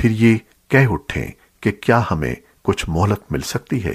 پھر یہ کہہ اٹھیں کہ کیا ہمیں کچھ مہلت مل سکتی ہے؟